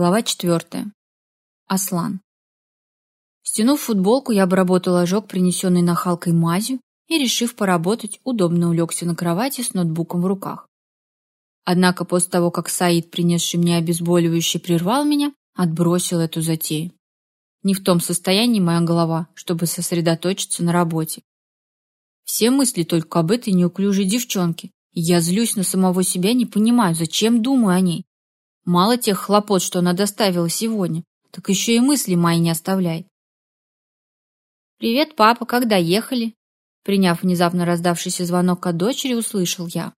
Глава четвертая. Аслан. Стянув футболку, я обработал ожог, принесенный нахалкой мазью, и, решив поработать, удобно улегся на кровати с ноутбуком в руках. Однако после того, как Саид, принесший мне обезболивающее, прервал меня, отбросил эту затею. Не в том состоянии моя голова, чтобы сосредоточиться на работе. Все мысли только об этой неуклюжей девчонке, и я злюсь на самого себя, не понимаю, зачем думаю о ней. Мало тех хлопот, что она доставила сегодня, так еще и мысли мои не оставляет. «Привет, папа, когда ехали?» Приняв внезапно раздавшийся звонок от дочери, услышал я.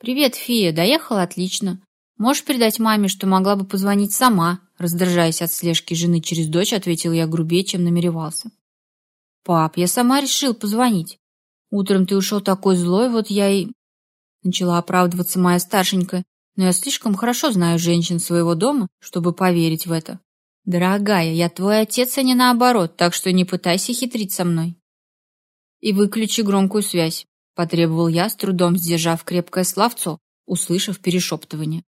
«Привет, Фия, доехала отлично. Можешь передать маме, что могла бы позвонить сама?» Раздражаясь от слежки жены через дочь, ответил я грубее, чем намеревался. «Пап, я сама решил позвонить. Утром ты ушел такой злой, вот я и...» Начала оправдываться моя старшенькая, но я слишком хорошо знаю женщин своего дома, чтобы поверить в это. Дорогая, я твой отец, а не наоборот, так что не пытайся хитрить со мной. И выключи громкую связь, потребовал я, с трудом сдержав крепкое словцо, услышав перешептывание.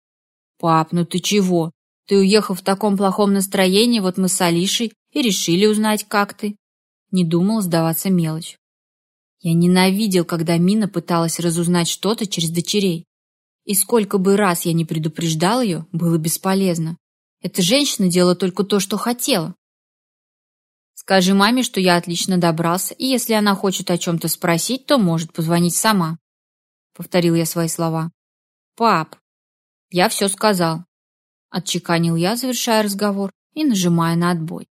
Пап, ну ты чего? Ты уехал в таком плохом настроении, вот мы с Алишей и решили узнать, как ты. Не думал сдаваться мелочь. Я ненавидел, когда Мина пыталась разузнать что-то через дочерей. И сколько бы раз я не предупреждал ее, было бесполезно. Эта женщина делала только то, что хотела. Скажи маме, что я отлично добрался, и если она хочет о чем-то спросить, то может позвонить сама. Повторил я свои слова. Пап, я все сказал. Отчеканил я, завершая разговор и нажимая на отбой.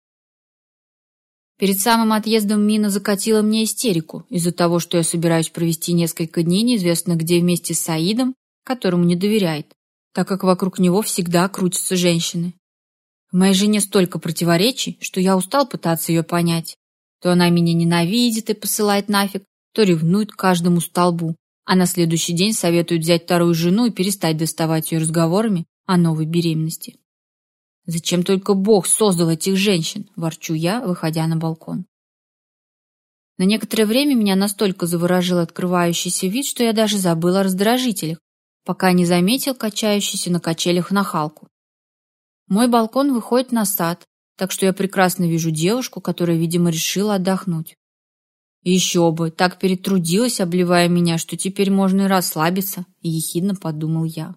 Перед самым отъездом Мина закатила мне истерику из-за того, что я собираюсь провести несколько дней неизвестно где вместе с Саидом которому не доверяет, так как вокруг него всегда крутятся женщины. В моей жене столько противоречий, что я устал пытаться ее понять. То она меня ненавидит и посылает нафиг, то ревнует каждому столбу, а на следующий день советует взять вторую жену и перестать доставать ее разговорами о новой беременности. Зачем только Бог создал этих женщин, ворчу я, выходя на балкон. На некоторое время меня настолько заворожил открывающийся вид, что я даже забыла о раздражителях, пока не заметил качающийся на качелях нахалку. Мой балкон выходит на сад, так что я прекрасно вижу девушку, которая, видимо, решила отдохнуть. еще бы, так перетрудилась, обливая меня, что теперь можно и расслабиться, ехидно подумал я.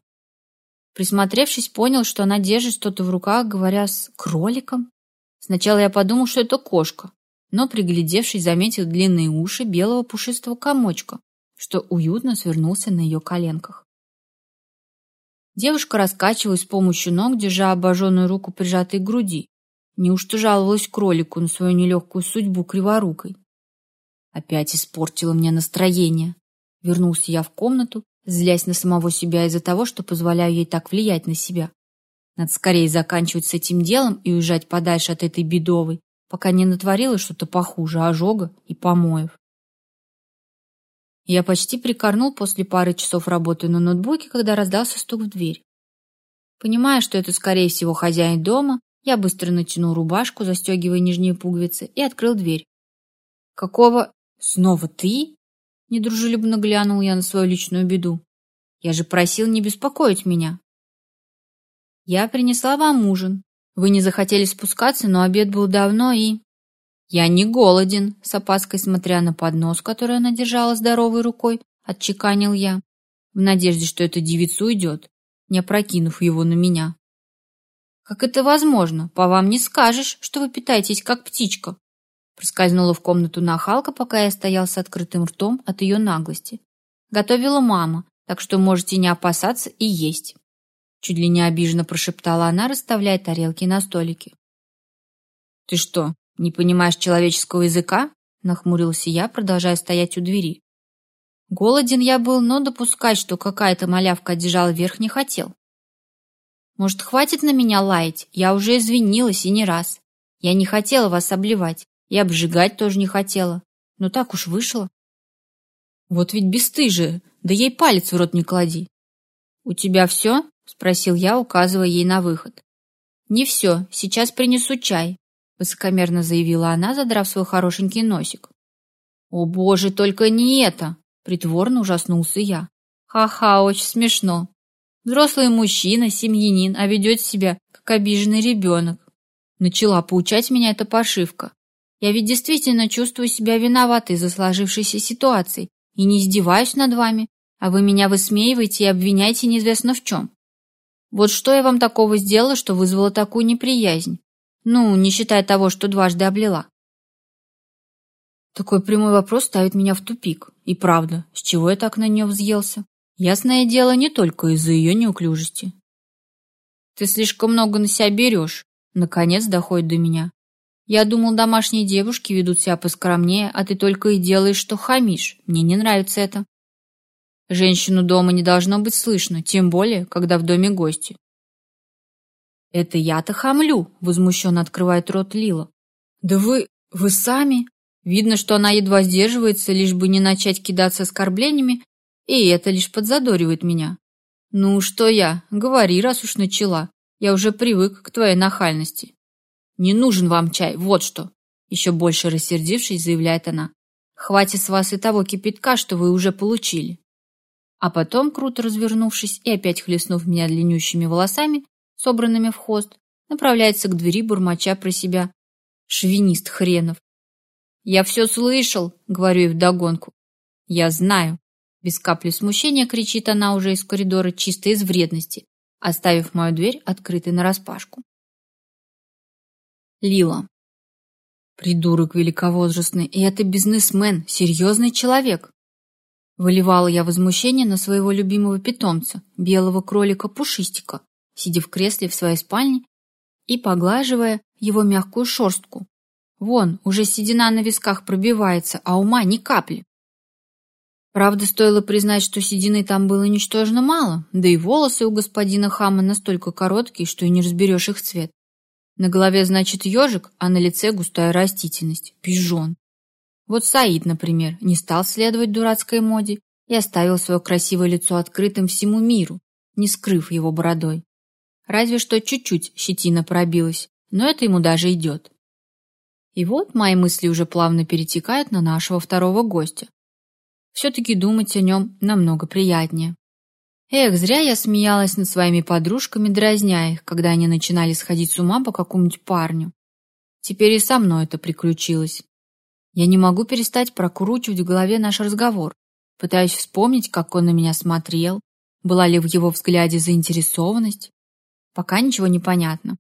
Присмотревшись, понял, что она держит что-то в руках, говоря с кроликом. Сначала я подумал, что это кошка, но, приглядевшись, заметил длинные уши белого пушистого комочка, что уютно свернулся на ее коленках. Девушка раскачивалась с помощью ног, держа обожженную руку прижатой к груди. Неужто жаловалась кролику на свою нелегкую судьбу криворукой? Опять испортила мне настроение. Вернулся я в комнату, злясь на самого себя из-за того, что позволяю ей так влиять на себя. Надо скорее заканчивать с этим делом и уезжать подальше от этой бедовой, пока не натворила что-то похуже ожога и помоев. Я почти прикорнул после пары часов работы на ноутбуке, когда раздался стук в дверь. Понимая, что это, скорее всего, хозяин дома, я быстро натянул рубашку, застегивая нижние пуговицы, и открыл дверь. «Какого? Снова ты?» Недружелюбно глянул я на свою личную беду. «Я же просил не беспокоить меня». «Я принесла вам ужин. Вы не захотели спускаться, но обед был давно и...» «Я не голоден», — с опаской смотря на поднос, который она держала здоровой рукой, отчеканил я, в надежде, что эта девица уйдет, не опрокинув его на меня. «Как это возможно? По вам не скажешь, что вы питаетесь как птичка», проскользнула в комнату нахалка, пока я стоял с открытым ртом от ее наглости. «Готовила мама, так что можете не опасаться и есть». Чуть ли не обиженно прошептала она, расставляя тарелки на столике. «Ты что, «Не понимаешь человеческого языка?» — нахмурился я, продолжая стоять у двери. Голоден я был, но допускать, что какая-то малявка одержала верх, не хотел. «Может, хватит на меня лаять? Я уже извинилась и не раз. Я не хотела вас обливать, и обжигать тоже не хотела. Но так уж вышло». «Вот ведь бесстыжие, да ей палец в рот не клади». «У тебя все?» — спросил я, указывая ей на выход. «Не все, сейчас принесу чай высокомерно заявила она, задрав свой хорошенький носик. «О боже, только не это!» — притворно ужаснулся я. «Ха-ха, очень смешно. Взрослый мужчина, семьянин, а ведет себя, как обиженный ребенок. Начала поучать меня эта пошивка. Я ведь действительно чувствую себя виноватой из-за сложившейся ситуации и не издеваюсь над вами, а вы меня высмеиваете и обвиняете неизвестно в чем. Вот что я вам такого сделала, что вызвало такую неприязнь? Ну, не считая того, что дважды облила. Такой прямой вопрос ставит меня в тупик. И правда, с чего я так на нее взъелся? Ясное дело, не только из-за ее неуклюжести. Ты слишком много на себя берешь. Наконец доходит до меня. Я думал, домашние девушки ведут себя поскромнее, а ты только и делаешь, что хамишь. Мне не нравится это. Женщину дома не должно быть слышно, тем более, когда в доме гости. Это я-то хамлю, возмущенно открывает рот Лила. Да вы, вы сами. Видно, что она едва сдерживается, лишь бы не начать кидаться оскорблениями, и это лишь подзадоривает меня. Ну, что я? Говори, раз уж начала. Я уже привык к твоей нахальности. Не нужен вам чай, вот что. Еще больше рассердившись, заявляет она. Хватит с вас и того кипятка, что вы уже получили. А потом, круто развернувшись и опять хлестнув меня длиннющими волосами, собранными в хвост, направляется к двери, бормоча про себя. Шовинист хренов. «Я все слышал», — говорю ей вдогонку. «Я знаю». Без капли смущения кричит она уже из коридора, чисто из вредности, оставив мою дверь открытой нараспашку. Лила. Придурок великовозрастный, и это бизнесмен, серьезный человек. Выливала я возмущение на своего любимого питомца, белого кролика-пушистика, сидя в кресле в своей спальне и поглаживая его мягкую шерстку. Вон, уже седина на висках пробивается, а ума ни капли. Правда, стоило признать, что седины там было ничтожно мало, да и волосы у господина Хама настолько короткие, что и не разберешь их цвет. На голове, значит, ежик, а на лице густая растительность, пижон. Вот Саид, например, не стал следовать дурацкой моде и оставил свое красивое лицо открытым всему миру, не скрыв его бородой. Разве что чуть-чуть щетина пробилась, но это ему даже идет. И вот мои мысли уже плавно перетекают на нашего второго гостя. Все-таки думать о нем намного приятнее. Эх, зря я смеялась над своими подружками, дразня их, когда они начинали сходить с ума по какому-нибудь парню. Теперь и со мной это приключилось. Я не могу перестать прокручивать в голове наш разговор. Пытаюсь вспомнить, как он на меня смотрел, была ли в его взгляде заинтересованность. Пока ничего не понятно.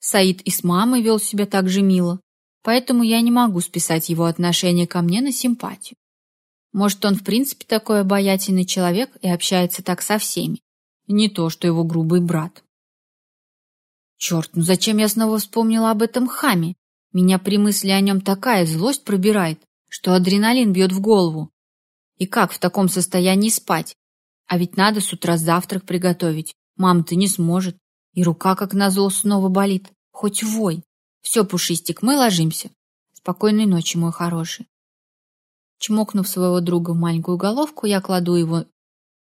Саид и с мамой вел себя так же мило, поэтому я не могу списать его отношение ко мне на симпатию. Может, он в принципе такой обаятельный человек и общается так со всеми. Не то, что его грубый брат. Черт, ну зачем я снова вспомнила об этом хаме? Меня при мысли о нем такая злость пробирает, что адреналин бьет в голову. И как в таком состоянии спать? А ведь надо с утра завтрак приготовить. Мама-то не сможет. И рука, как назло, снова болит. Хоть вой. Все, Пушистик, мы ложимся. Спокойной ночи, мой хороший. Чмокнув своего друга в маленькую головку, я кладу его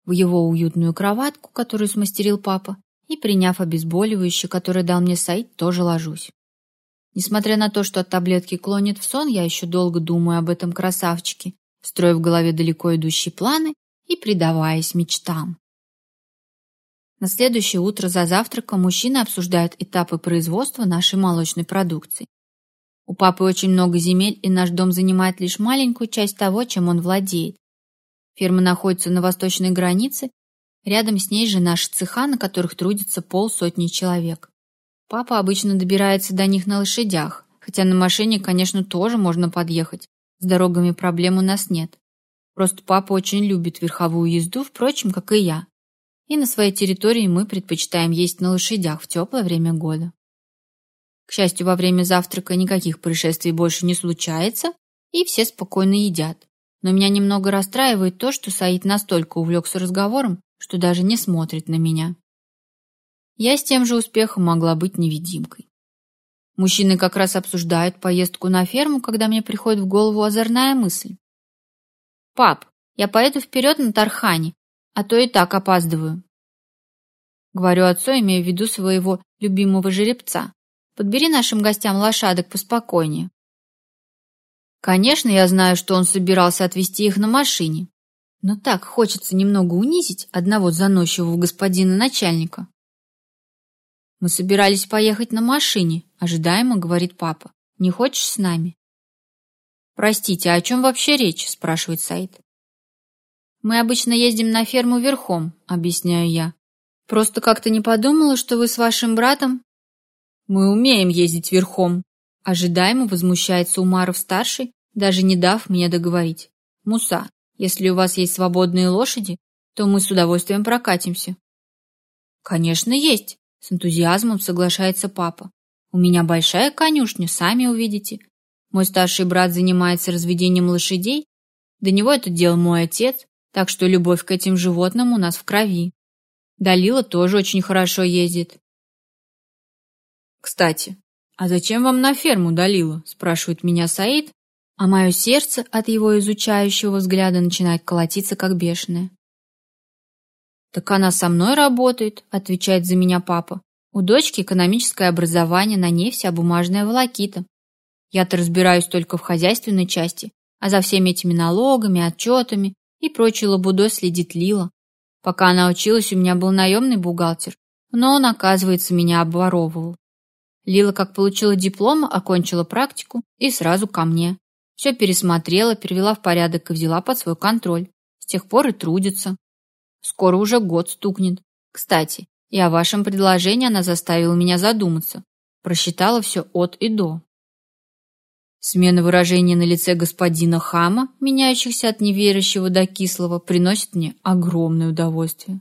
в его уютную кроватку, которую смастерил папа, и, приняв обезболивающее, которое дал мне Саид, тоже ложусь. Несмотря на то, что от таблетки клонит в сон, я еще долго думаю об этом красавчике, строя в голове далеко идущие планы и предаваясь мечтам. На следующее утро за завтраком мужчины обсуждают этапы производства нашей молочной продукции. У папы очень много земель, и наш дом занимает лишь маленькую часть того, чем он владеет. Ферма находится на восточной границе, рядом с ней же наши цеха, на которых трудится полсотни человек. Папа обычно добирается до них на лошадях, хотя на машине, конечно, тоже можно подъехать. С дорогами проблем у нас нет. Просто папа очень любит верховую езду, впрочем, как и я. И на своей территории мы предпочитаем есть на лошадях в теплое время года. К счастью, во время завтрака никаких происшествий больше не случается, и все спокойно едят. Но меня немного расстраивает то, что Саид настолько увлекся разговором, что даже не смотрит на меня. Я с тем же успехом могла быть невидимкой. Мужчины как раз обсуждают поездку на ферму, когда мне приходит в голову озорная мысль. «Пап, я поеду вперед на Тархане, а то и так опаздываю». Говорю отцу, имея в виду своего любимого жеребца. Подбери нашим гостям лошадок поспокойнее. Конечно, я знаю, что он собирался отвезти их на машине. Но так хочется немного унизить одного заносчивого господина начальника. Мы собирались поехать на машине, ожидаемо говорит папа. Не хочешь с нами? Простите, а о чем вообще речь? спрашивает Саид. Мы обычно ездим на ферму верхом, объясняю я. Просто как-то не подумала, что вы с вашим братом... Мы умеем ездить верхом. Ожидаемо возмущается Умаров-старший, даже не дав мне договорить. Муса, если у вас есть свободные лошади, то мы с удовольствием прокатимся. Конечно, есть, с энтузиазмом соглашается папа. У меня большая конюшня, сами увидите. Мой старший брат занимается разведением лошадей. До него это делал мой отец, так что любовь к этим животным у нас в крови. Далила тоже очень хорошо ездит. Кстати, а зачем вам на ферму, Далила? спрашивает меня Саид, а мое сердце от его изучающего взгляда начинает колотиться как бешеное. Так она со мной работает, отвечает за меня папа. У дочки экономическое образование, на ней вся бумажная волокита. Я-то разбираюсь только в хозяйственной части, а за всеми этими налогами, отчетами и прочей лабудой следит Лила. Пока она училась, у меня был наемный бухгалтер, но он, оказывается, меня обворовывал. Лила, как получила диплом, окончила практику и сразу ко мне. Все пересмотрела, перевела в порядок и взяла под свой контроль. С тех пор и трудится. Скоро уже год стукнет. Кстати, и о вашем предложении она заставила меня задуматься. Просчитала все от и до. Смена выражения на лице господина Хама, меняющихся от неверящего до кислого, приносит мне огромное удовольствие.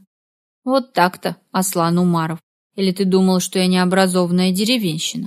Вот так-то, Аслан Умаров. Или ты думал, что я необразованная деревенщина?